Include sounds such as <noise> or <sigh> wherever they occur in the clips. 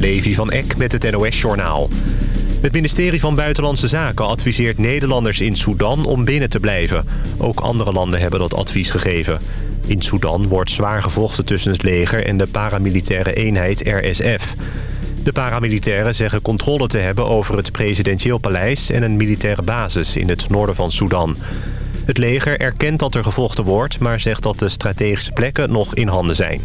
Levi van Eck met het NOS-journaal. Het ministerie van Buitenlandse Zaken adviseert Nederlanders in Sudan om binnen te blijven. Ook andere landen hebben dat advies gegeven. In Sudan wordt zwaar gevochten tussen het leger en de paramilitaire eenheid RSF. De paramilitairen zeggen controle te hebben over het presidentieel paleis... en een militaire basis in het noorden van Sudan. Het leger erkent dat er gevochten wordt... maar zegt dat de strategische plekken nog in handen zijn.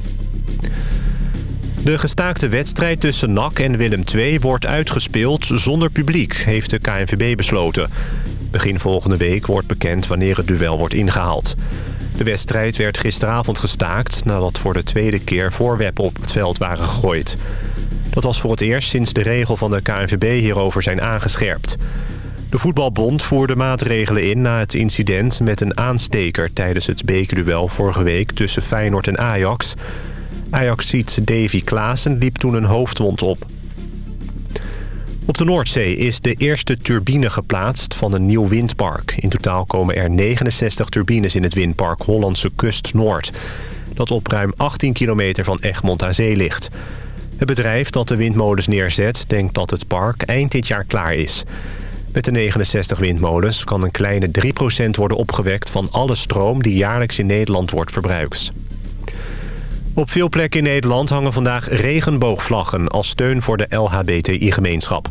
De gestaakte wedstrijd tussen NAC en Willem II wordt uitgespeeld zonder publiek, heeft de KNVB besloten. Begin volgende week wordt bekend wanneer het duel wordt ingehaald. De wedstrijd werd gisteravond gestaakt nadat voor de tweede keer voorwerpen op het veld waren gegooid. Dat was voor het eerst sinds de regel van de KNVB hierover zijn aangescherpt. De voetbalbond voerde maatregelen in na het incident met een aansteker... tijdens het bekerduel vorige week tussen Feyenoord en Ajax. Ajax-ziet Davy Klaassen liep toen een hoofdwond op. Op de Noordzee is de eerste turbine geplaatst van een nieuw windpark. In totaal komen er 69 turbines in het windpark Hollandse Kust Noord... dat op ruim 18 kilometer van Egmond aan zee ligt... Het bedrijf dat de windmolens neerzet denkt dat het park eind dit jaar klaar is. Met de 69 windmolens kan een kleine 3% worden opgewekt van alle stroom die jaarlijks in Nederland wordt verbruikt. Op veel plekken in Nederland hangen vandaag regenboogvlaggen als steun voor de LHBTI-gemeenschap.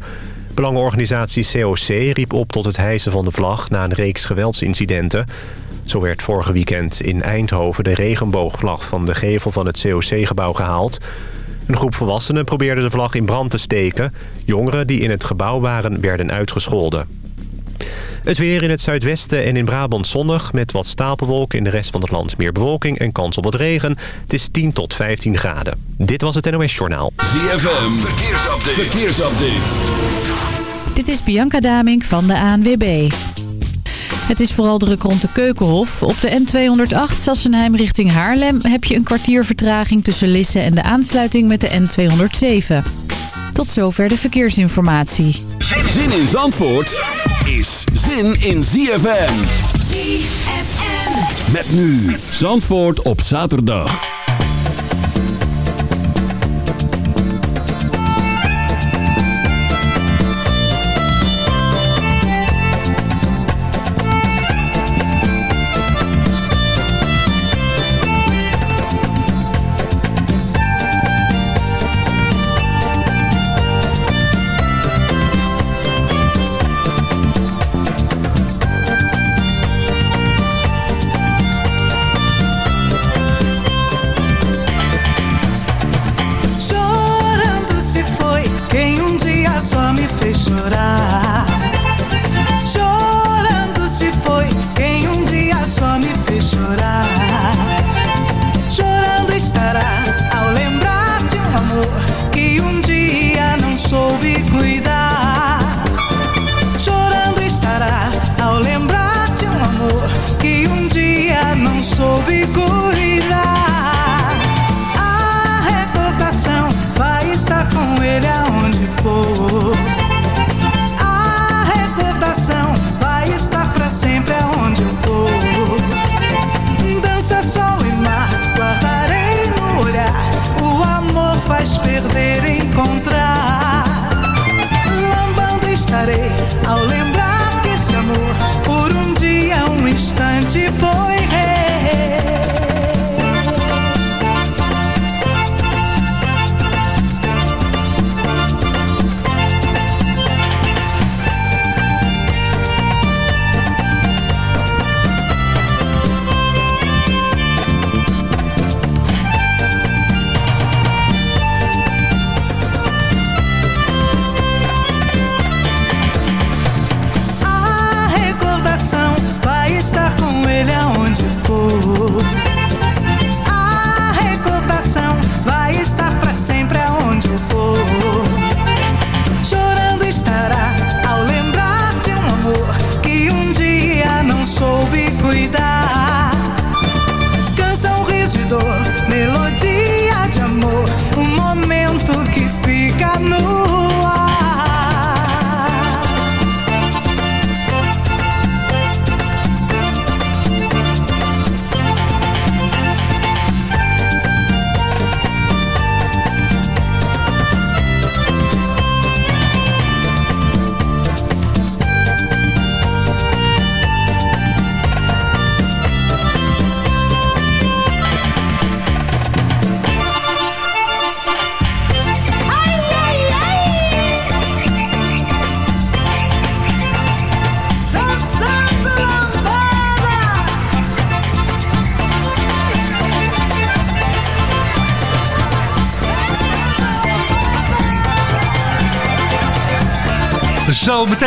Belangenorganisatie COC riep op tot het hijsen van de vlag na een reeks geweldsincidenten. Zo werd vorige weekend in Eindhoven de regenboogvlag van de gevel van het COC-gebouw gehaald. Een groep volwassenen probeerde de vlag in brand te steken. Jongeren die in het gebouw waren werden uitgescholden. Het weer in het zuidwesten en in Brabant zonnig... met wat stapelwolken in de rest van het land meer bewolking... en kans op wat regen. Het is 10 tot 15 graden. Dit was het NOS Journaal. ZFM, verkeersupdate. verkeersupdate. Dit is Bianca Damink van de ANWB. Het is vooral druk rond de Keukenhof. Op de N208 Sassenheim richting Haarlem heb je een kwartier vertraging tussen Lisse en de aansluiting met de N207. Tot zover de verkeersinformatie. Zin in Zandvoort is zin in ZFM. ZFM. Met nu Zandvoort op zaterdag. zich weer in.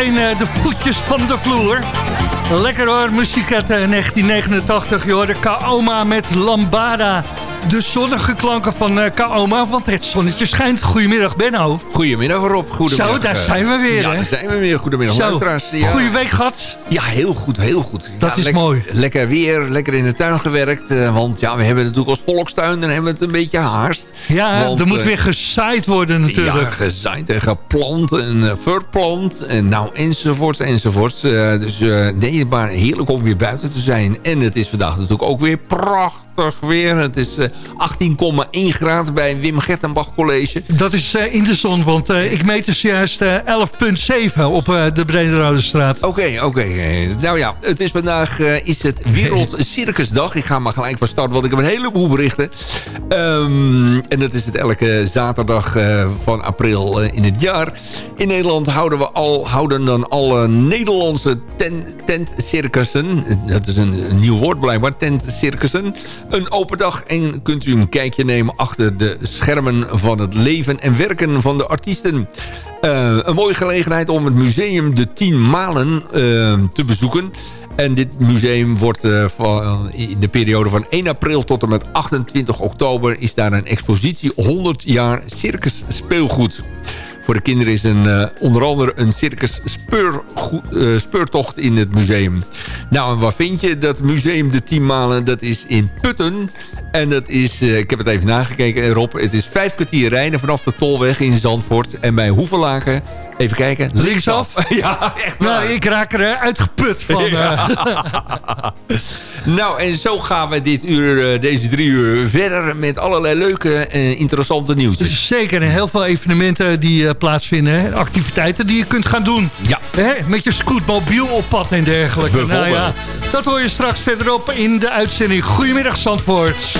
Meteen de voetjes van de vloer. Lekker hoor, muziek uit 1989. Je hoorde Kaoma met Lambada de zonnige klanken van uh, Kaoma, want het zonnetje schijnt. Goedemiddag, Benno. Goedemiddag, Rob. Goedemiddag. Zo, daar zijn we weer, ja, daar zijn we weer. Goedemiddag, Zo, luisteraars. Ja. Goeie week gehad? Ja, heel goed, heel goed. Dat is mooi. Lekker weer, lekker in de tuin gewerkt. Uh, want ja, we hebben natuurlijk als volkstuin, dan hebben we het een beetje haast. Ja, want, er moet uh, weer gezaaid worden natuurlijk. Ja, gezaaid en geplant en verplant. En nou, enzovoort, enzovoort. dus nee, maar heerlijk om weer buiten te zijn. En het is vandaag natuurlijk ook weer prachtig weer. Het is 18,1 graden bij Wim Gertenbach College. Dat is uh, in de zon, want uh, ik meet dus juist uh, 11,7 op uh, de Brederode straat. Oké, okay, oké. Okay. Nou ja, het is vandaag is het Wereld <laughs> Circusdag. Ik ga maar gelijk van start, want ik heb een heleboel berichten. Um, en dat is het elke zaterdag van april in het jaar. In Nederland houden we al, houden dan alle Nederlandse ten, tentcircussen. Dat is een, een nieuw woord blijkbaar, tentcircussen een open dag en kunt u een kijkje nemen achter de schermen van het leven en werken van de artiesten. Uh, een mooie gelegenheid om het museum de 10 Malen uh, te bezoeken. En dit museum wordt uh, van, in de periode van 1 april tot en met 28 oktober... is daar een expositie 100 jaar circus speelgoed. Voor de kinderen is een, uh, onder andere een circus speur, uh, speurtocht in het museum. Nou, en waar vind je dat museum de 10 malen? Dat is in Putten. En dat is, uh, ik heb het even nagekeken Rob. Het is vijf kwartier rijden vanaf de Tolweg in Zandvoort. En bij Hoevelaken, even kijken. Linksaf? <laughs> ja, echt waar. Nou, ik raak er uitgeput van. Ja. <laughs> Nou, en zo gaan we dit uur, deze drie uur verder met allerlei leuke en interessante nieuwtjes. Zeker, en heel veel evenementen die uh, plaatsvinden. Activiteiten die je kunt gaan doen. Ja. Hè? Met je scootmobiel op pad en dergelijke. Nou ja, dat hoor je straks verderop in de uitzending. Goedemiddag Zandvoort.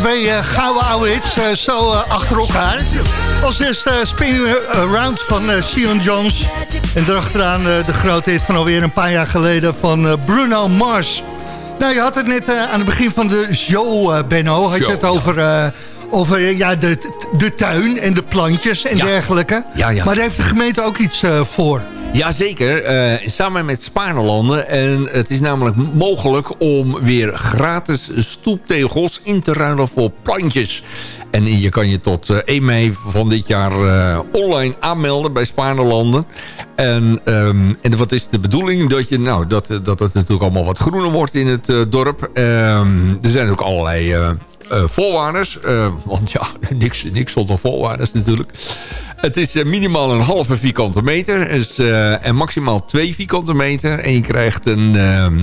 Twee eh, gouden oude hits eh, zo eh, achter elkaar. Als eerste uh, Spinning Around van uh, Sion Jones. En erachteraan uh, de grote hit van alweer een paar jaar geleden van uh, Bruno Mars. Nou, je had het net aan het begin van de show, Benno. Had je het over, over ja, de, de tuin en de plantjes en Ja. dergelijke. Ja, ja. Maar daar heeft de gemeente ook iets voor. Jazeker, eh samen met Spaarlanden. En het is namelijk mogelijk om weer gratis stoeptegels in te ruilen voor plantjes. En je kan je tot eh, 1 mei van dit jaar eh, online aanmelden bij Spaarlanden. En, ehm, en wat is de bedoeling? Dat, je, nou, dat, dat het natuurlijk allemaal wat groener wordt in het eh, dorp. Ehm, er zijn ook allerlei... eh, eh, voorwaarders. eh, want ja, <laughs> niks, niks zonder voorwaarders natuurlijk. Het is eh, minimaal een halve vierkante meter. Dus, eh, en maximaal twee vierkante meter. En je krijgt een... ehm,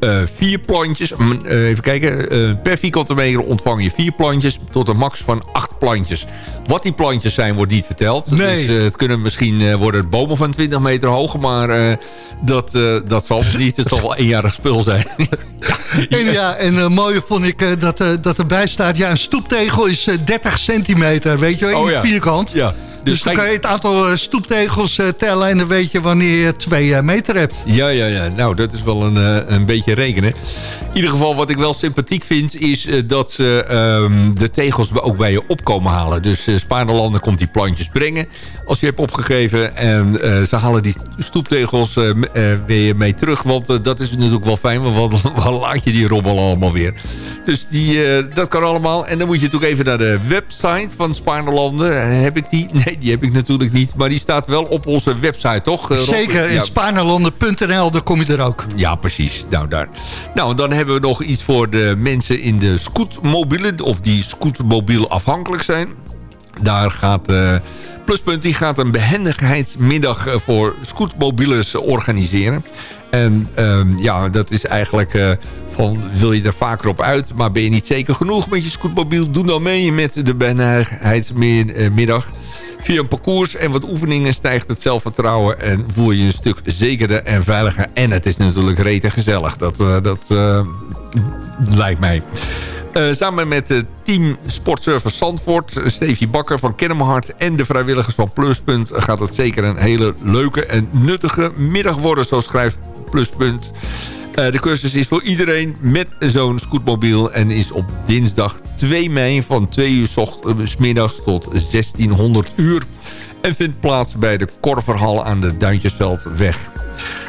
eh, vier plantjes. Even kijken. per vierkante meter ontvang je vier plantjes. Tot een max van acht plantjes. Wat die plantjes zijn, wordt niet verteld. Nee. Dus het kunnen misschien worden bomen van 20 meter hoog. Maar dat, dat zal niet. Het zal wel eenjarig spul zijn. <laughs> En ja, en mooie vond ik dat, dat erbij staat... ja, een stoeptegel is 30 centimeter, weet je wel, in Oh ja. vierkant. ja. Dus, dan kan je het aantal uh, stoeptegels uh, tellen... en dan weet je wanneer je twee uh, meter hebt. Ja, ja, ja. Nou, dat is wel een, een beetje rekenen. In ieder geval, wat ik wel sympathiek vind... is dat ze um, de tegels ook bij je opkomen halen. Dus uh, Spaarlanden komt die plantjes brengen... als je hebt opgegeven. En uh, ze halen die stoeptegels weer mee terug. Want dat is natuurlijk wel fijn. Want waar <laughs> laat je die rommel allemaal weer? Dus die, dat kan allemaal. En dan moet je natuurlijk even naar de website van Spaarlanden. heb ik die? Nee, die heb ik natuurlijk niet. Maar die staat wel op onze website, toch? Zeker, in ja. spaarlanden.nl, daar kom je er ook. Ja, precies. Nou, daar. Nou, dan hebben we nog iets voor de mensen in de scootmobielen... of die scootmobiel afhankelijk zijn. Daar gaat... Uh, Pluspunt die gaat een behendigheidsmiddag eh, voor scootmobielers organiseren. En um, ja, dat is eigenlijk... Uh, van wil je er vaker op uit, maar ben je niet zeker genoeg met je scootmobiel... doe dan mee met de behendigheidsmiddag. Via een parcours en wat oefeningen stijgt het zelfvertrouwen... en voel je een stuk zekerder en veiliger. En het is natuurlijk rete gezellig. Dat, uh, dat lijkt mij. Samen met het team Sportservice Zandvoort... Stevie Bakker van Kennemerhart en de vrijwilligers van Pluspunt... gaat het zeker een hele leuke en nuttige middag worden... zo schrijft Pluspunt. Uh, de cursus is voor iedereen met zo'n scootmobiel... en is op dinsdag 2 mei van 2 uur s ochtends middags tot 1600 uur en vindt plaats bij de Korverhal aan de Duintjesveldweg.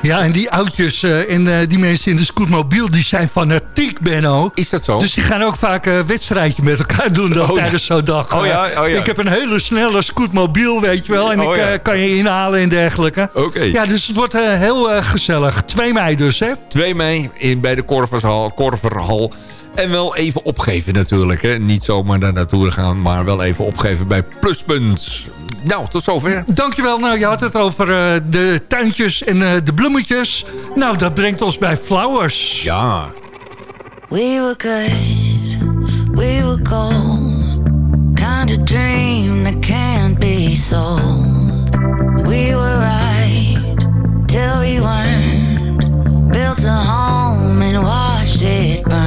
Ja, en die oudjes uh, en uh, die mensen in de scootmobiel, die zijn fanatiek, Benno. Is dat zo? Dus die gaan ook vaak een uh, wedstrijdje met elkaar doen oh, tijdens zo'n dag. Oh ja, oh ja. Ik heb een hele snelle scootmobiel, weet je wel. En oh, ik ja. kan je inhalen en dergelijke. Oké. Okay. Ja, dus het wordt heel gezellig. 2 mei dus, hè? 2 mei in, bij de Korverhal. Korverhal. En wel even opgeven natuurlijk. Hè. Niet zomaar daar naartoe gaan, maar wel even opgeven bij Pluspunt. Nou, tot zover. Dankjewel. Nou, je had het over uh, de tuintjes en uh, de bloemetjes. Nou, dat brengt ons bij Flowers. Ja. We were good, we were gold. Kind of dream that can't be sold. We were right, till we weren't. Built a home and watched it burn.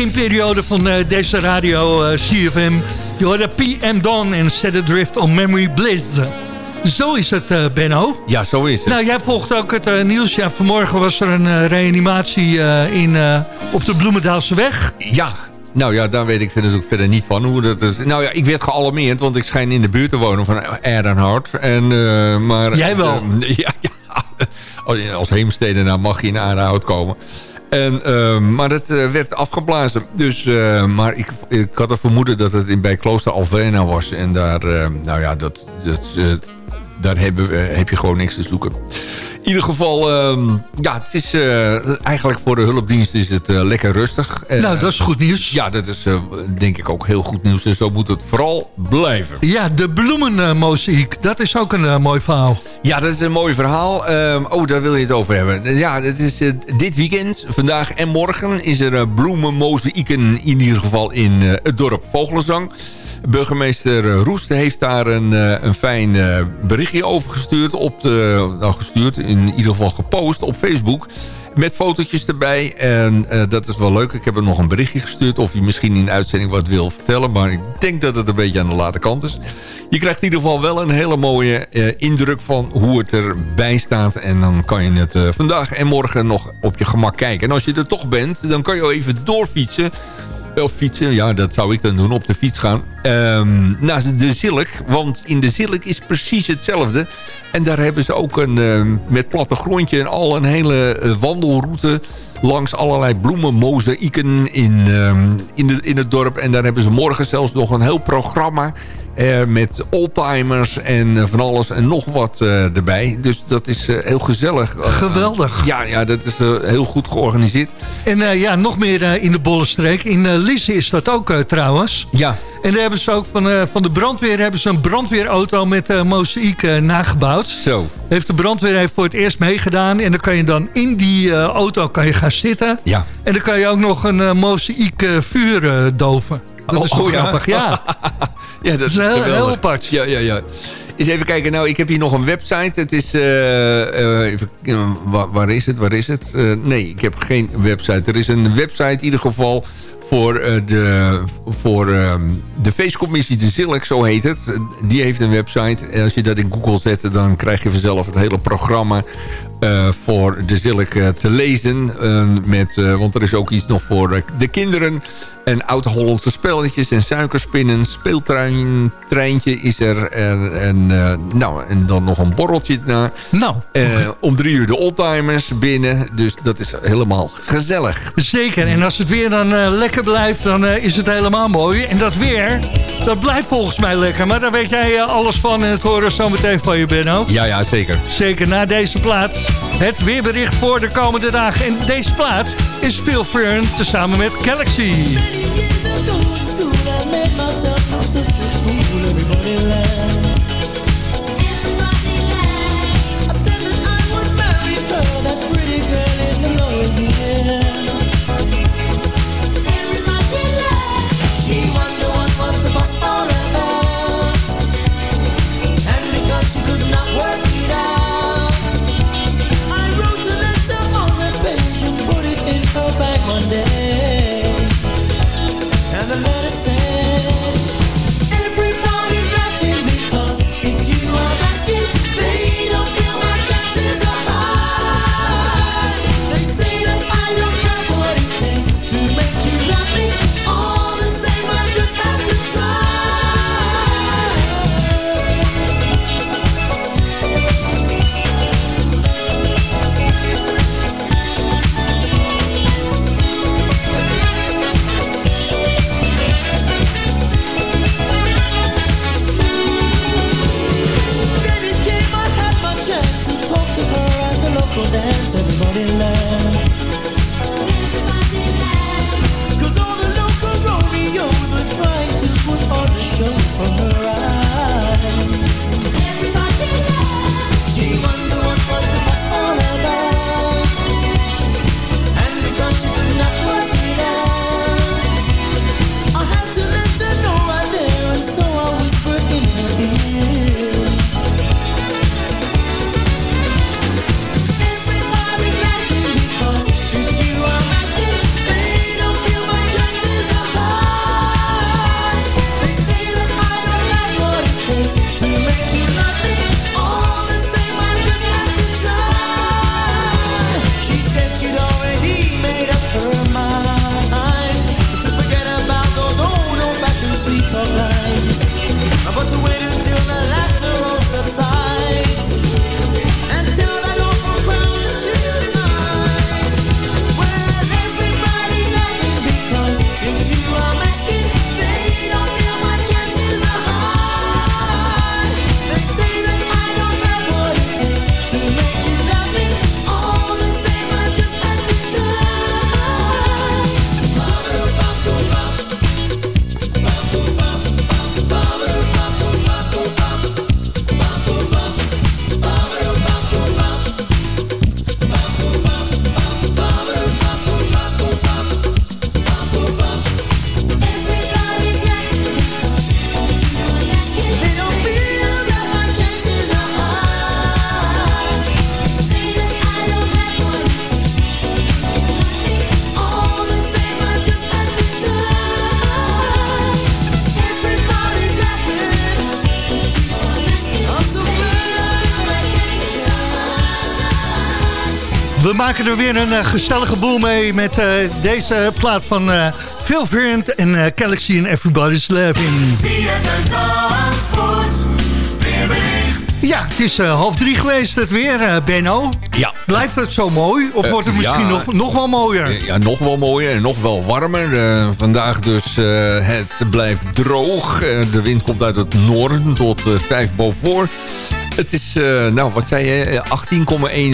Beginperiode van uh, deze radio uh, CFM. Je hoorde PM Dawn en Set Adrift on Memory Bliss. Zo is het, uh, Benno. Ja, zo is het. Nou, jij volgt ook het nieuws. Ja, vanmorgen was er een reanimatie in, op de Bloemendaalse weg. Ja, nou ja, daar weet ik natuurlijk verder niet van. Hoe dat is. Nou ja, ik werd gealarmeerd, want ik schijn in de buurt te wonen van Erdenhard. En, maar, Jij wel? <laughs> ja, ja. Als heemstedenaar mag je in Aardenhout komen. En, uh, maar het uh, werd afgeblazen. Dus, uh, maar ik, ik had het vermoeden dat het in, bij Klooster Alvena was. En daar, nou ja, dat, dat, daar heb je gewoon niks te zoeken. In ieder geval, ehm, ja, het is uh, eigenlijk voor de hulpdienst is het uh, lekker rustig. En, nou, dat is goed nieuws. Ja, dat is uh, denk ik ook heel goed nieuws. En zo moet het vooral blijven. Ja, de bloemenmozaïek, dat is ook een mooi verhaal. Ja, dat is een mooi verhaal. Ehm, oh, daar wil je het over hebben. Ja, het is dit weekend, vandaag en morgen, is er bloemenmozaïeken in ieder geval in het dorp Vogelenzang. Burgemeester Roest heeft daar een, eh, een fijn eh, berichtje over gestuurd. Op de, nou, gestuurd, in ieder geval gepost op Facebook. Met fotootjes erbij. En dat is wel leuk. Ik heb hem nog een berichtje gestuurd. Of hij misschien in uitzending wat wil vertellen. Maar ik denk dat het een beetje aan de late kant is. Je krijgt in ieder geval wel een hele mooie indruk van hoe het erbij staat. En dan kan je het vandaag en morgen nog op je gemak kijken. En als je er toch bent, dan kan je even doorfietsen of fietsen, ja, dat zou ik dan doen, op de fiets gaan. Um, naar de Zilk, want in de Zilk is precies hetzelfde. En daar hebben ze ook een, um, met plattegrondje en al een hele uh, wandelroute langs allerlei bloemenmozaïeken in, ehm, in, de, in het dorp. En daar hebben ze morgen zelfs nog een heel programma... Uh, met oldtimers en uh, van alles en nog wat uh, erbij. Dus dat is heel gezellig. Geweldig. ja, ja, dat is heel goed georganiseerd. En ja, nog meer in de Bollenstreek. In Lisse is dat ook trouwens. Ja. En daar hebben ze ook van, van de brandweer hebben ze een brandweerauto met mozaïek nagebouwd. Zo. Heeft de brandweer heeft voor het eerst meegedaan. En dan kan je dan in die auto kan je gaan zitten. Ja. En dan kan je ook nog een mozaïek vuur doven. Dat oh, is oh, grappig, ja. ja, <laughs> dat is, heel, heel apart. Ja, ja, ja. Eens even kijken. Nou, ik heb hier nog een website. Het is... Uh, even, waar, waar, is het? Waar is het? Uh, nee, ik heb geen website. Er is een website in ieder geval voor, de, voor um, de feestcommissie De Zilk, zo heet het. Die heeft een website. En als je dat in Google zet, dan krijg je vanzelf het hele programma uh, voor De Zilk uh, te lezen. met, want er is ook iets nog voor de kinderen. En oud-Hollandse spelletjes en suikerspinnen. Speeltreintje is er. En, en, nou, en dan nog een borreltje na. Nou. om drie uur de oldtimers binnen. Dus dat is helemaal gezellig. Zeker. En als het weer dan lekker blijft, dan is het helemaal mooi. En dat weer, dat blijft volgens mij lekker. Maar daar weet jij alles van en het horen zo meteen van je, Benno. Ja, ja, zeker. Zeker, na deze plaats. Het weerbericht voor de komende dagen. En deze plaats is Phil Fern tezamen met Galaxy. Maken er weer een uh, gezellige boel mee met uh, deze plaat van uh, Phil Vriend en uh, Galaxy and Everybody's Laughing. Ja, het is half drie geweest, het weer, Benno. Ja. Blijft het zo mooi? Of wordt het misschien ja, nog, nog wel mooier? Ja, nog wel mooier en nog wel warmer. vandaag dus, het blijft droog. de wind komt uit het noorden tot 5 boven. Het is, uh, nou wat zei je,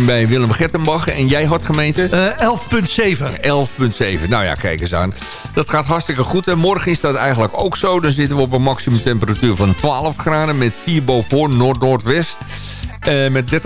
18,1 bij Willem Gertenbach. En jij had gemeente? Uh, 11,7. 11,7. Nou ja, kijk eens aan. Dat gaat hartstikke goed. En morgen is dat eigenlijk ook zo. Dan zitten we op een maximum temperatuur van 12 graden met 4 boven noord-noordwest. Uh, met 30%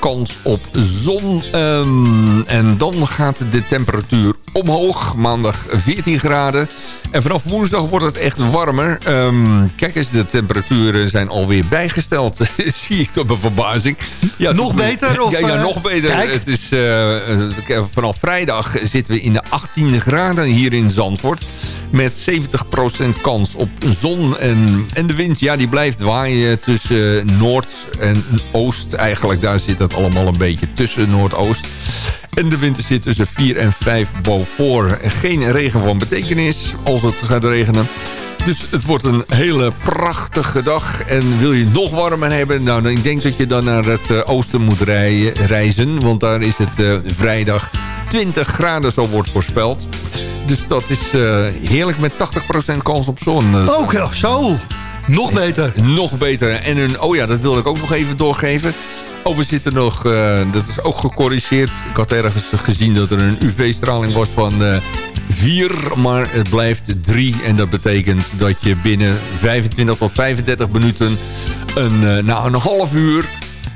kans op zon. Um, en dan gaat de temperatuur omhoog. Maandag 14 graden. En vanaf woensdag wordt het echt warmer. Um, kijk eens, de temperaturen zijn alweer bijgesteld. <laughs> Zie ik tot mijn verbazing. Ja, nog beter? Of, ja, ja, nog beter. Kijk. Het is, uh, vanaf vrijdag zitten we in de 18 graden hier in Zandvoort. Met 70% kans op zon. En, en de wind, ja, die blijft waaien tussen noord en oost. Eigenlijk, daar zit het allemaal een beetje tussen noordoost. En de winter zit tussen 4 en 5 boven. Geen regen van betekenis als het gaat regenen. Dus het wordt een hele prachtige dag. En wil je het nog warmer hebben? Nou, dan, ik denk dat je dan naar het uh, oosten moet reizen. Want daar is het uh, vrijdag 20 graden, zo wordt voorspeld. Dus dat is uh, heerlijk met 80% kans op zon. Ook oh, zo. Nog beter. Nog beter. En een, oh ja, dat wilde ik ook nog even doorgeven. Oh, we zitten nog, uh, dat is ook gecorrigeerd. Ik had ergens gezien dat er een UV-straling was van uh, 4, maar het blijft 3. En dat betekent dat je binnen 25 tot 35 minuten een, nou, een half uur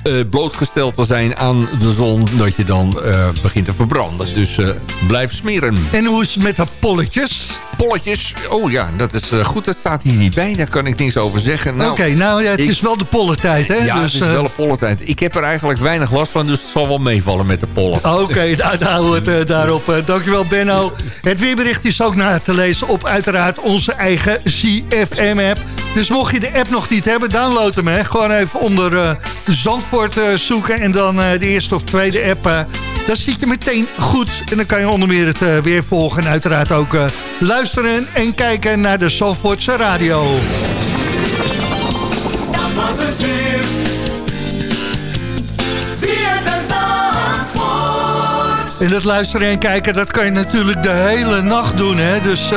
uh, blootgesteld te zijn aan de zon... dat je dan uh, begint te verbranden. Dus uh, blijf smeren. En hoe is het met de polletjes? Polletjes? Oh ja, dat is goed. Dat staat hier niet bij. Daar kan ik niks over zeggen. Nou, Oké, okay, nou ja, het ik, is wel de pollentijd, hè? Ja, dus, het is wel een pollentijd. Ik heb er eigenlijk weinig last van, dus het zal wel meevallen met de pollen. Oké, okay, nou, nou het daarop. dankjewel, Benno. Het weerbericht is ook na te lezen op uiteraard onze eigen CFM-app. Dus mocht je de app nog niet hebben, download hem. Hè. Gewoon even onder uh, Zandvoort uh, zoeken en dan uh, de eerste of tweede app. dan zit je meteen goed. En dan kan je onder meer het weer volgen. En uiteraard ook luisteren en kijken naar de Zandvoortse radio. Dat was het weer. En het luisteren en kijken, dat kan je natuurlijk de hele nacht doen. Hè? Dus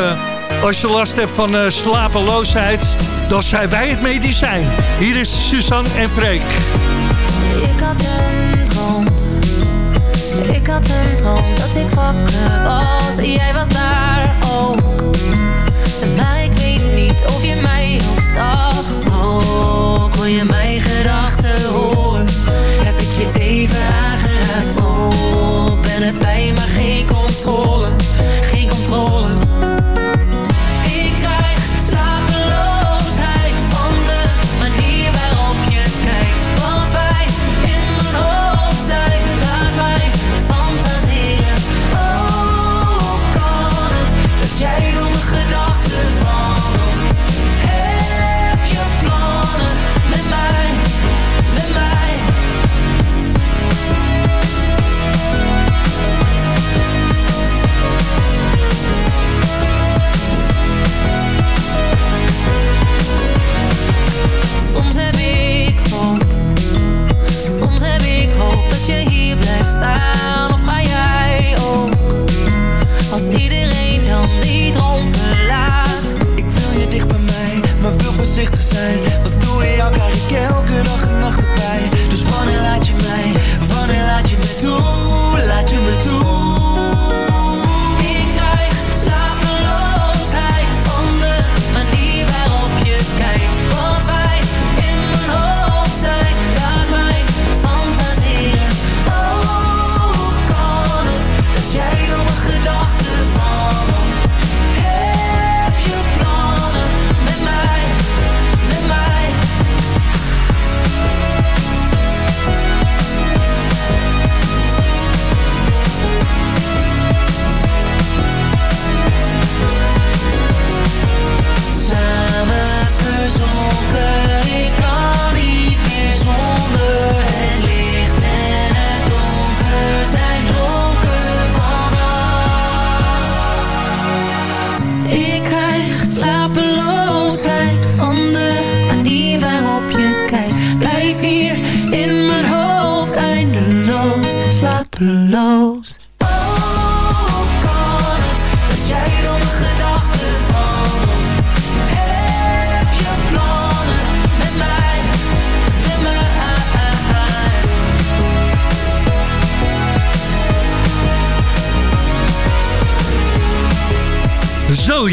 als je last hebt van slapeloosheid dan zijn wij het medicijn. Hier is Suzanne en Freek. Ik had een droom. Ik had een droom dat ik wakker was. Jij was daar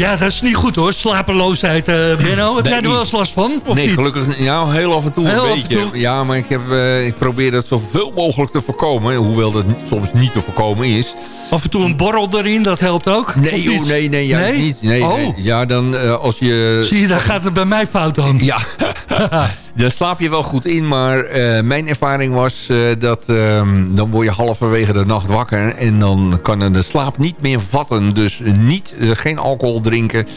ja, dat is niet goed hoor. Slapeloosheid, uh, Benno. Heb jij er wel eens last van? Of nee, niet? gelukkig ja, heel af en toe Heel een beetje. toe. Ja, maar ik, heb, eh, ik probeer dat zoveel mogelijk te voorkomen. Hoewel dat soms niet te voorkomen is. Af en toe een borrel erin, dat helpt ook? Nee, joh, nee, nee, juist Nee? niet. Nee, Oh. nee. Ja, dan eh, als je... Zie je, daar gaat het bij mij fout dan. Ja, <laughs> daar slaap je wel goed in. Maar eh, mijn ervaring was eh, dat ehm, dan word je halverwege de nacht wakker. En dan kan de slaap niet meer vatten. Dus niet, eh, geen alcohol drinken.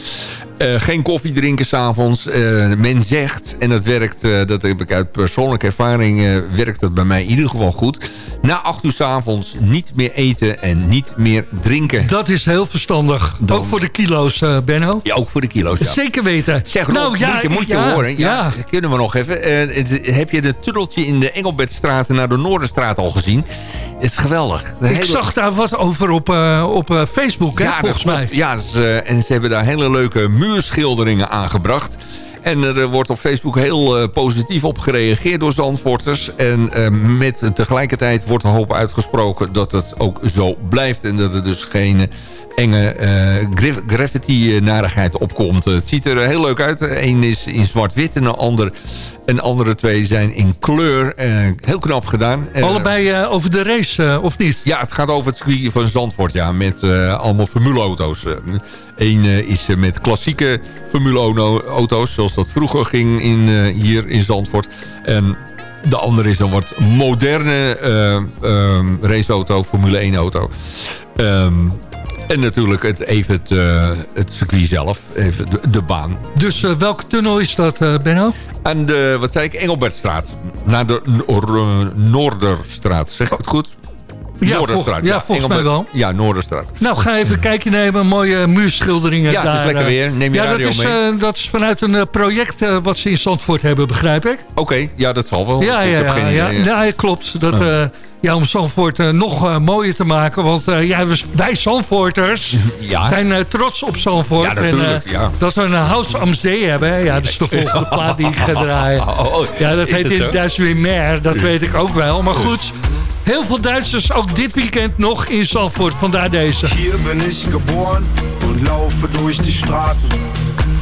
Eh, geen koffie drinken s'avonds. Uh, men zegt, en dat werkt, eh, dat heb ik uit persoonlijke ervaring... werkt dat bij mij in ieder geval goed. Na acht uur s'avonds niet meer eten en niet meer drinken. Dat is heel verstandig. Dan- Ook voor de kilo's, Benno. Ja, ook voor de kilo's. Ja. Zeker weten. Zeg, Rob, nou, ja, moet je, moet je ja, horen. Ja, kunnen we nog even. Heb je het tunneltje in de Engelbertstraat naar de Noorderstraat al gezien? Het is geweldig. De Ik hele- zag daar wat over op, op Facebook, hè, volgens mij. Ja, dus, en ze hebben daar hele leuke muurschilderingen aangebracht. En er eh, wordt op Facebook heel eh, positief op gereageerd door Zandvoorters. En eh, met tegelijkertijd wordt de hoop uitgesproken dat het ook zo blijft. En dat er dus geen enge eh, graf- graffiti-narigheid opkomt. Het ziet er heel leuk uit. Eén is in zwart-wit en de ander, en andere twee zijn in kleur. Eh, heel knap gedaan. Eh, Allebei eh, over de race, eh, of niet? ja, het gaat over het circuit van Zandvoort, ja. Met eh, allemaal formuleauto's. Eén is eh, met klassieke formuleauto's, zoals dat vroeger ging in, eh, hier in Zandvoort. En de andere is een wat moderne eh, ehm, raceauto, Formule 1 auto. Ehm, en natuurlijk het, even het, eh, het circuit zelf, even de, de baan. Dus eh, welke tunnel is dat, eh, Benno? En de, wat zei ik, Engelbertstraat. Naar de Noor- Noorderstraat, zeg ik het goed? Ja, Noorderstraat. ja, volgens mij Engelbert- Ja, Noorderstraat. Nou, ga even een kijkje nemen. Mooie muurschilderingen Ja, het is daar. lekker weer. Neem je ja, radio dat is, mee. dat is vanuit een project wat ze in Zandvoort hebben, begrijp ik. Oké, ja, dat zal wel. Ja, Ik ja, heb ja, geen ja. idee. ja, klopt. Dat. Ja, om Zandvoort eh, nog eh, mooier te maken. Want eh, ja, we- wij Zandvoorters <laughs> Ja. zijn trots op Zandvoort. Ja, natuurlijk, En, ja. Dat we een house am zee hebben. hè. Ja, dat is de volgende <laughs> plaat die ik ga draaien. Oh, oh, Ja, dat heet in het Duits weer meer. Dat weet ik ook wel. Maar goed, heel veel Duitsers ook dit weekend nog in Zandvoort. Vandaar deze. Hier bin ich geboren und laufe durch die Straßen.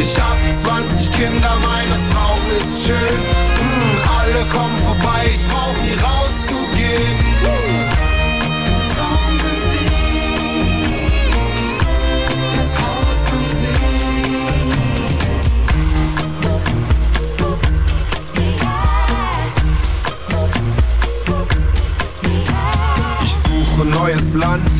Ich hab 20 Kinder, meine Frau ist schön. Mm, alle kommen vorbei, ich brauch nie rauszugehen. Das Haus am Ich suche neues Land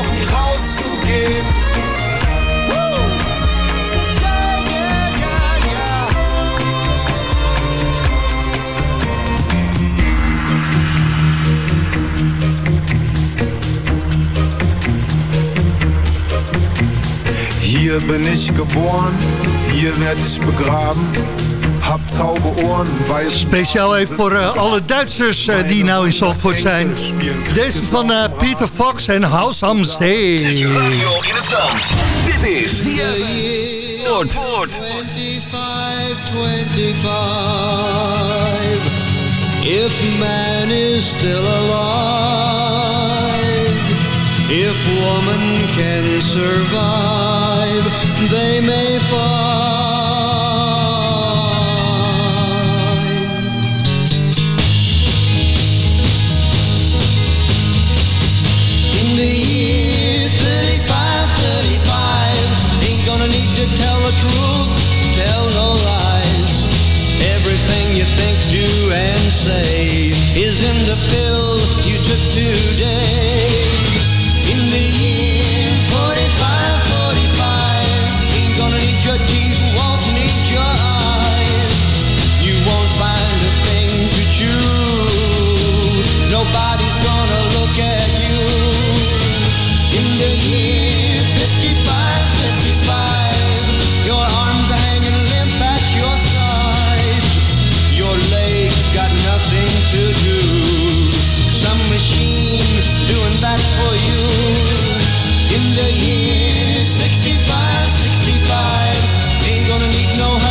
Hier bin ich geboren, hier werd ich begraben. Hab tauge Ohren, weiß... Speciaal even voor eh, alle Duitsers eh, die nou in Zandvoort zijn. Deze van eh, Peter Fox en House am See. Zet je radio in het zand. Dit is Zandvoort. 25, If man is still alive, if woman can survive, they may find. In the year 35, 35, ain't gonna need to tell the truth, tell no lies. Everything you think, do, and say is in the pill you took today. In the year 65, 65, ain't gonna need no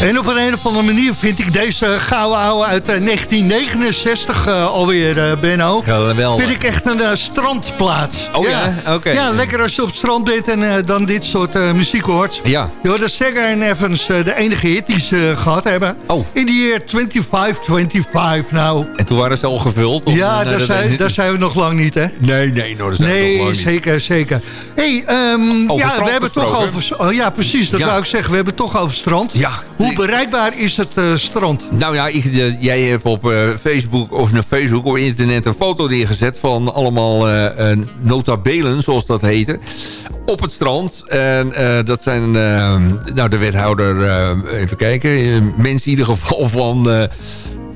En op een, een of andere manier vind ik deze gouden ouwe uit eh, 1969 eh, alweer, eh, Benno. Geweldig. Vind ik echt een eh, strandplaats. Oh ja? Oké. Ja, lekker als je op het strand bent en eh, dan dit soort eh, muziek hoort. Ja. Je hoort Sanger en Evans, eh, de enige hit die ze gehad hebben. Oh. In de year 2525 nou. En toen waren ze al gevuld? of- Ja, daar dat zijn, daar we nog lang niet, hè? Nee, nee, dat nog Nee, lang niet. zeker, zeker. hey, ehm, ja, we hebben toch over... Oh, ja, precies, dat Ja. wou ik zeggen. We hebben toch over strand. Ja. Hoe bereikbaar is het eh, strand? Nou ja, de- jij hebt op eh, Facebook of naar Facebook op internet een foto neergezet van allemaal eh eh, notabelen, zoals dat heette, op het strand. En eh, dat zijn eh, nou, de wethouder, eh, even kijken, eh, mensen in ieder geval van... eh,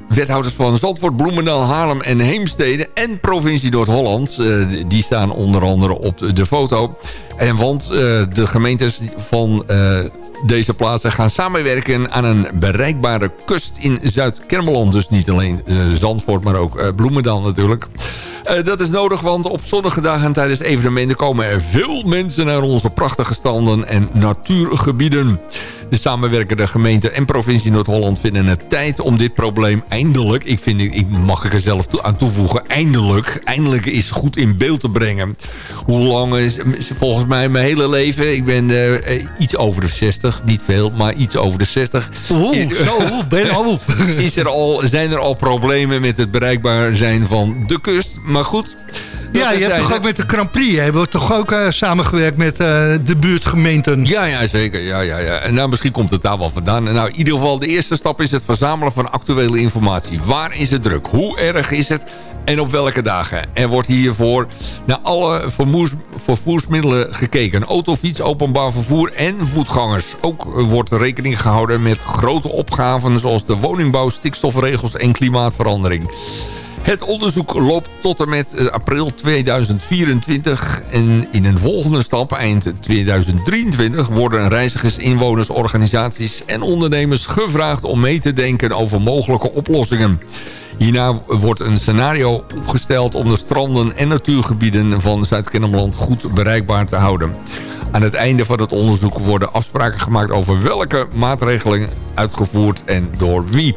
Wethouders van Zandvoort, Bloemendaal, Haarlem en Heemstede... en provincie Noord-Holland, eh, die staan onder andere op de, foto. En want eh, de gemeentes van eh, deze plaatsen gaan samenwerken... aan een bereikbare kust in Zuid-Kermeland. Dus niet alleen eh, Zandvoort, maar ook eh, Bloemendaal natuurlijk. Eh, dat is nodig, want op zonnige dagen tijdens evenementen... komen er veel mensen naar onze prachtige standen en natuurgebieden. De samenwerkende gemeente en provincie Noord-Holland vinden het tijd om dit probleem eindelijk... ik, vind, ik mag ik er zelf toe- aan toevoegen, eindelijk... eindelijk is goed in beeld te brengen. Hoe lang is... Volgens mij mijn hele leven, ik ben eh, eh, iets over de 60, niet veel, maar iets over de 60. Oeh, zo, ben oeh. <laughs> Is er al, zijn er al problemen met het bereikbaar zijn van de kust? Maar goed... Ja, je hebt toch ook met de Grand Prix, toch ook eh, samengewerkt met eh, de buurtgemeenten. Ja, ja, zeker. Ja, ja, ja. En nou, misschien komt het daar wel vandaan. Nou, in ieder geval, de eerste stap is het verzamelen van actuele informatie. Waar is het druk? Hoe erg is het? En op welke dagen? Er wordt hiervoor naar alle vervoersmiddelen gekeken. Auto, fiets, openbaar vervoer en voetgangers. Ook wordt rekening gehouden met grote opgaven... zoals de woningbouw, stikstofregels en klimaatverandering. Het onderzoek loopt tot en met eh, april 2024. En in een volgende stap, eind 2023... worden reizigers, inwoners, organisaties en ondernemers gevraagd... om mee te denken over mogelijke oplossingen. Hierna wordt een scenario opgesteld om de stranden en natuurgebieden van Zuid-Kennemerland goed bereikbaar te houden. Aan het einde van het onderzoek worden afspraken gemaakt over welke maatregelen uitgevoerd en door wie.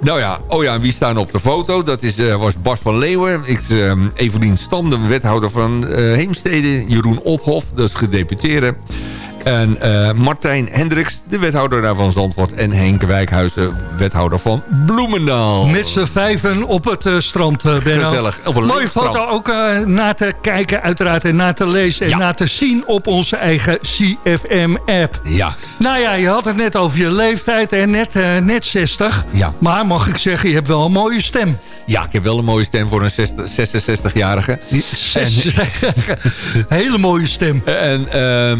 Nou ja, oh ja, wie staan op de foto? Dat is, eh, was Bas van Leeuwen, ik, eh, Evelien Stam, de wethouder van eh, Heemstede, Jeroen Othoff, dat is gedeputeerde. En eh, Martijn Hendricks, de wethouder daar van Zandvoort. En Henk Wijkhuizen, wethouder van Bloemendaal. Met z'n vijven op het eh, strand, eh Benno. Gezellig. Mooie foto ook eh na te kijken uiteraard en na te lezen... en na te zien op onze eigen CFM-app. Ja. Nou ja, je had het net over je leeftijd, hè? Net, net 60. Ja. Maar mag ik zeggen, je hebt wel een mooie stem. Ja, ik heb wel een mooie stem voor een 60 66-jarige. <laughs> Hele mooie stem. En ehm,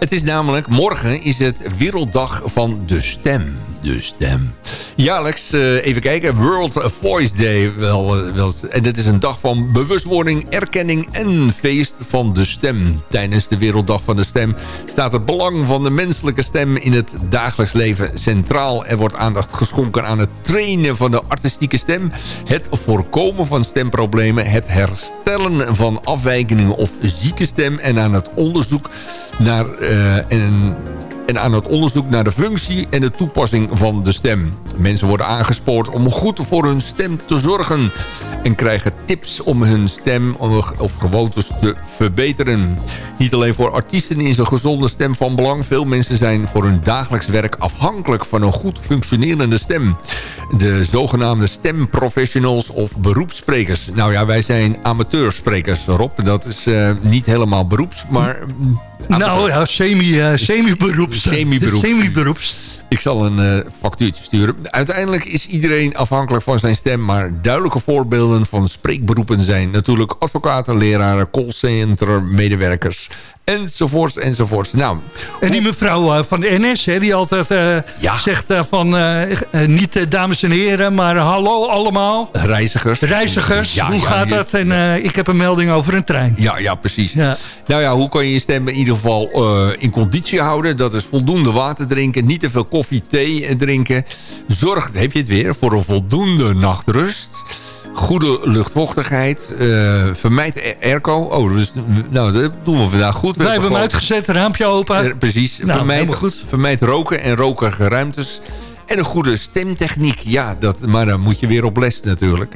het is namelijk, morgen is het Werelddag van de Stem. De stem. Jaarlijks, eh, even kijken, World Voice Day. Wel, eh, wel, en dit is een dag van bewustwording, erkenning en feest van de stem. Tijdens de Werelddag van de Stem staat het belang van de menselijke stem in het dagelijks leven centraal. Er wordt aandacht geschonken aan het trainen van de artistieke stem, het voorkomen van stemproblemen, het herstellen van afwijkingen of zieke stem en aan het onderzoek naar eh, en en aan het onderzoek naar de functie en de toepassing van de stem. Mensen worden aangespoord om goed voor hun stem te zorgen... en krijgen tips om hun stem of gewoontes te verbeteren. Niet alleen voor artiesten is een gezonde stem van belang. Veel mensen zijn voor hun dagelijks werk afhankelijk van een goed functionerende stem. De zogenaamde stemprofessionals of beroepssprekers. Nou ja, wij zijn amateursprekers, Rob. Dat is eh, niet helemaal beroeps, maar... Nou ja, semi, eh, semi-beroeps. Semi-beroeps. Semi-beroeps. Ik zal een eh, factuurtje sturen. Uiteindelijk is iedereen afhankelijk van zijn stem... maar duidelijke voorbeelden van spreekberoepen zijn natuurlijk advocaten, leraren, callcenter, medewerkers enzovoorts enzovoorts. Nou, En die mevrouw eh, van de NS, hè, die altijd eh, zegt eh, van... niet dames en heren, maar hallo allemaal. reizigers. Reizigers, Ja, hoe ja, gaat dat? En ik heb een melding over een trein. Ja, ja precies. Ja. Nou ja, hoe kan je je stem in ieder geval in conditie houden? Dat is voldoende water drinken, niet te veel koffie, thee drinken. Zorg, heb je het weer, voor een voldoende nachtrust. Goede luchtvochtigheid. eh, vermijd a- airco. Oh, dus, nou, dat doen we vandaag goed. Wij hebben hem uitgezet, raampje open. Precies. Nou, vermijd, goed. vermijd roken en rokerige ruimtes. En een goede stemtechniek. Ja, dat, maar dan moet je weer op les natuurlijk.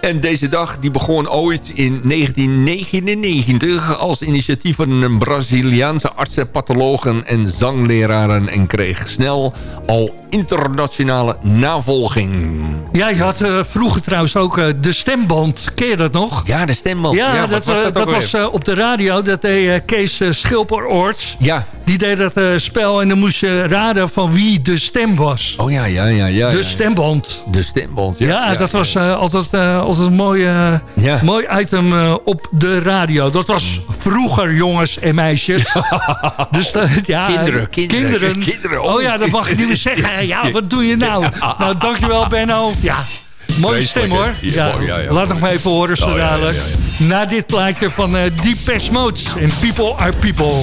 En deze dag die begon ooit in 1999 als initiatief van een Braziliaanse artsen, pathologen en zangleraren. En kreeg snel al internationale navolging. Ja, je had eh, vroeger trouwens ook eh, de stemband. Ken je dat nog? Ja, de stemband. Ja, dat, was eh, dat was op de radio. Dat deed Kees Schilperoorts. Ja. Die deed dat spel en dan moest je raden van wie de stem was. Oh ja, ja, ja. ja de ja. stemband. De stemband, ja. Ja, dat was altijd, altijd een mooi, eh, Ja. mooi item eh, op de radio. Dat was vroeger, jongens en meisjes. <laughs> dus, dat- ja, Kinderen, kinderen, <laughs> kinderen, oh. Oh ja, dat mag ik niet meer zeggen. Ja, <laughs> wat doe je nou? Nou, dankjewel Benno. Ja, mooie stem hoor. Ja, Ja, ja, ja. laat nog maar even horen zo Oh, dadelijk. Na dit plaatje van uh, Deep Mode en People Are People.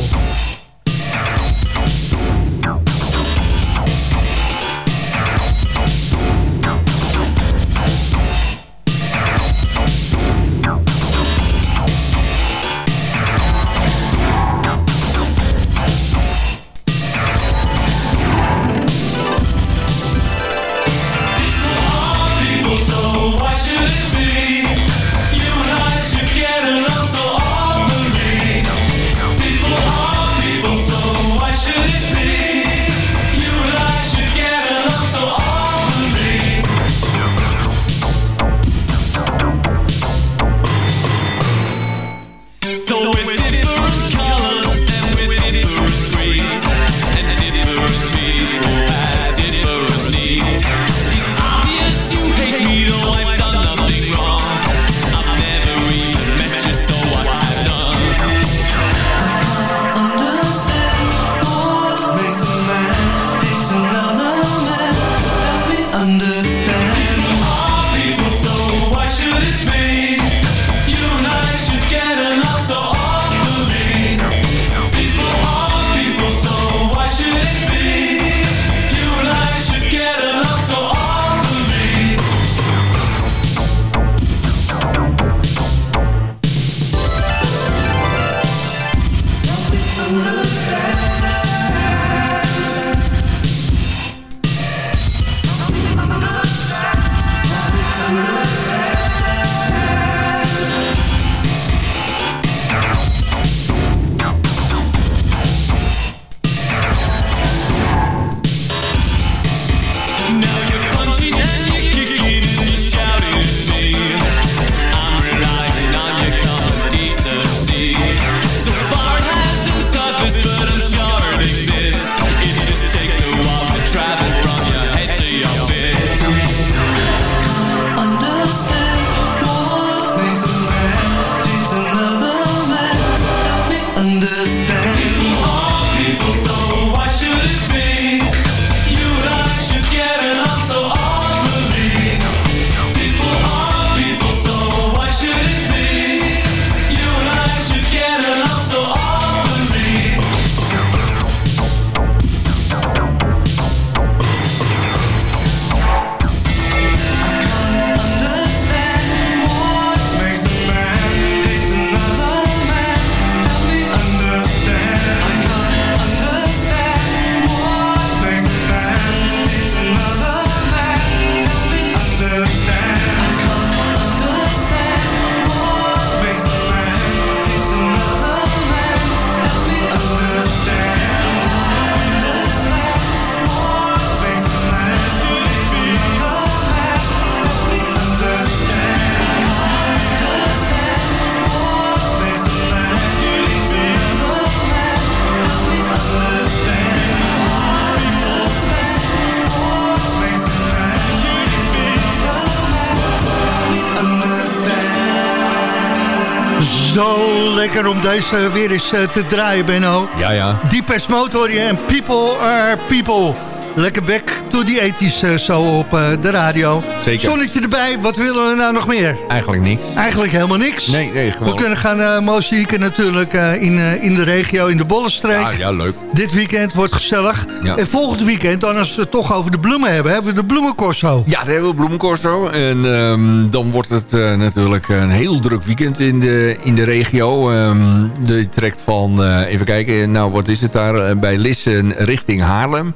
Deze weer eens eh, te draaien, Benno. Ja, ja. Deepest Motor en People Are People. Lekker back to the 80s uh, zo op uh, de radio. Zeker. Zonnetje erbij, wat willen we nou nog meer? Eigenlijk niks. Eigenlijk helemaal niks. Nee, nee, gewoon. We kunnen gaan uh, muzieken natuurlijk in, in de regio, in de Bollenstreek. Ja, ja, leuk. Dit weekend wordt gezellig. Ja. En volgend weekend, dan als we het toch over de bloemen hebben, hebben we de bloemencorso. Ja, daar hebben we bloemencorso. En um, dan wordt het natuurlijk een heel druk weekend in de, in de regio. Um, de trekt van, even kijken, nou wat is het daar, bij Lissen richting Haarlem.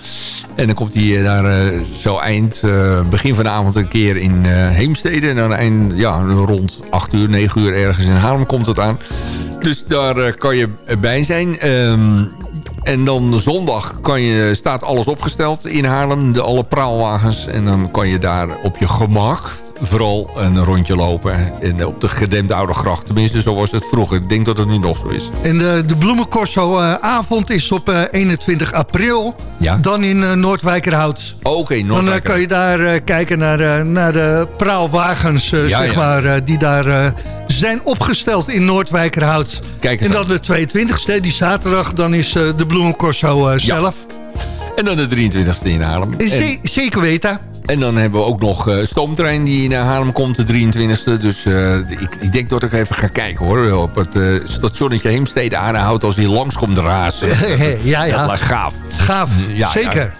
En dan komt hij daar uh, zo eind, uh, begin van de avond een keer in Heemstede. En dan eind, ja, rond 8 uur, 9 uur ergens in Haarlem komt het aan. Dus daar kan je bij zijn. Um, en dan zondag kan je, staat alles opgesteld in Haarlem. De, alle praalwagens. En dan kan je daar op je gemak vooral een rondje lopen. En op de gedempte oude gracht. Tenminste, zo was het vroeger. Ik denk dat het nu nog zo is. En de, de Bloemencorso-avond is op uh, 21 april. Ja? Dan in Noordwijkerhout. Oké, okay, Dan kan je daar kijken naar, naar de praalwagens, ja, zeg ja. maar, die daar zijn opgesteld in Noordwijkerhout. Kijk en dan de 22e, die zaterdag, dan is de Bloemencorso zelf. En dan de 23e in Haarlem. En... Zeker weten. En dan hebben we ook nog uh, stoomtrein die naar Haarlem komt, de 23e. Dus uh, ik, ik, denk dat ik even ga kijken hoor. Op het uh, stationnetje Heemstede Aanhout als hij langskomt razen. <laughs> ja, ja. Dat gaaf. Gaaf, ja, zeker. Ja.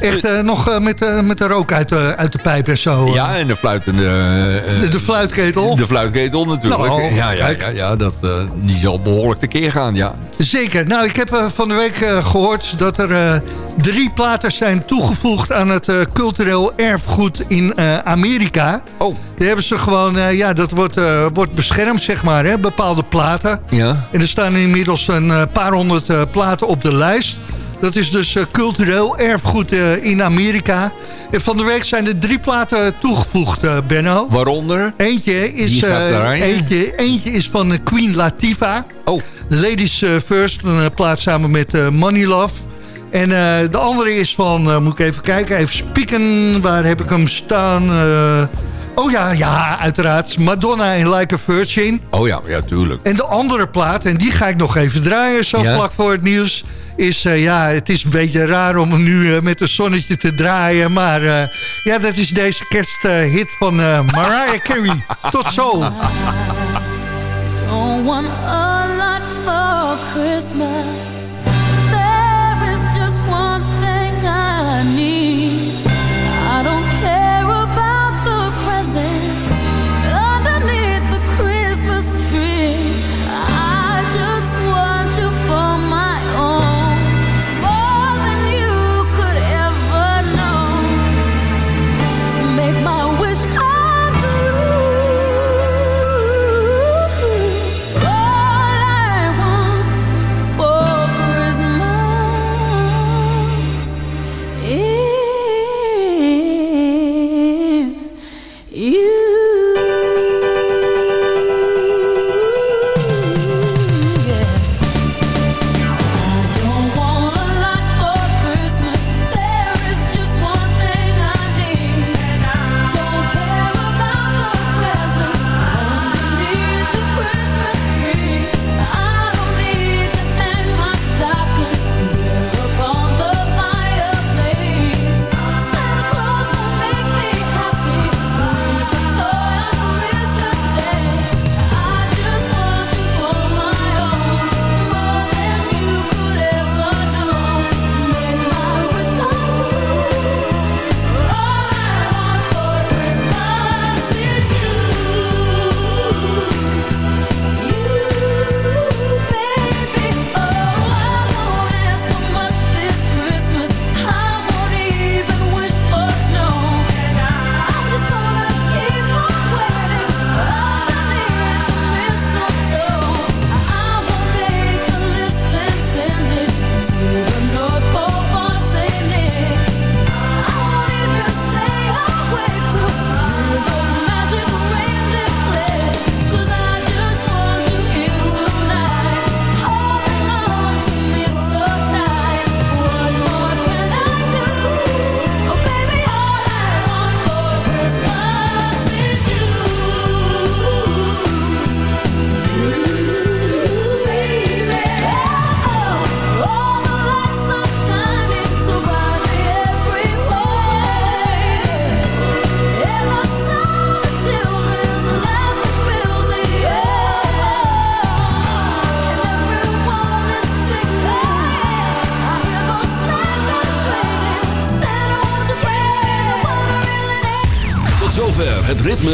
Echt uh, nog uh, met, uh, met de rook uit de, uit de pijp en zo. Ja, en de fluit en de, de, de, fluitketel. De fluitketel natuurlijk. Nou, ja, ja, ja, ja, dat, die zal behoorlijk tekeer gaan, ja. Zeker. Nou, ik heb van de week gehoord dat er drie platen zijn toegevoegd aan het cultureel erfgoed in Amerika. Oh. Die hebben ze gewoon, ja, dat wordt, wordt beschermd, zeg maar, hè, bepaalde platen. Ja. En er staan inmiddels een paar honderd platen op de lijst. Dat is dus uh, cultureel erfgoed uh, in Amerika. En van de week zijn er drie platen toegevoegd, uh, Benno. Waaronder? Eentje is, eentje, eentje is van Queen Latifah. Oh. Ladies First, een plaat samen met Money Love. En de andere is van, moet ik even kijken, even spieken. Waar heb ik hem staan? Oh ja, ja, uiteraard. Madonna en Like a Virgin. Oh ja, ja, tuurlijk. En de andere plaat, en die ga ik nog even draaien zo Ja? vlak voor het nieuws is, uh, ja, het is een beetje raar om hem nu uh, met een zonnetje te draaien. Maar uh, ja, dat is deze kersthit van Mariah Carey. <laughs> Tot zo. Don't want a lot for Christmas.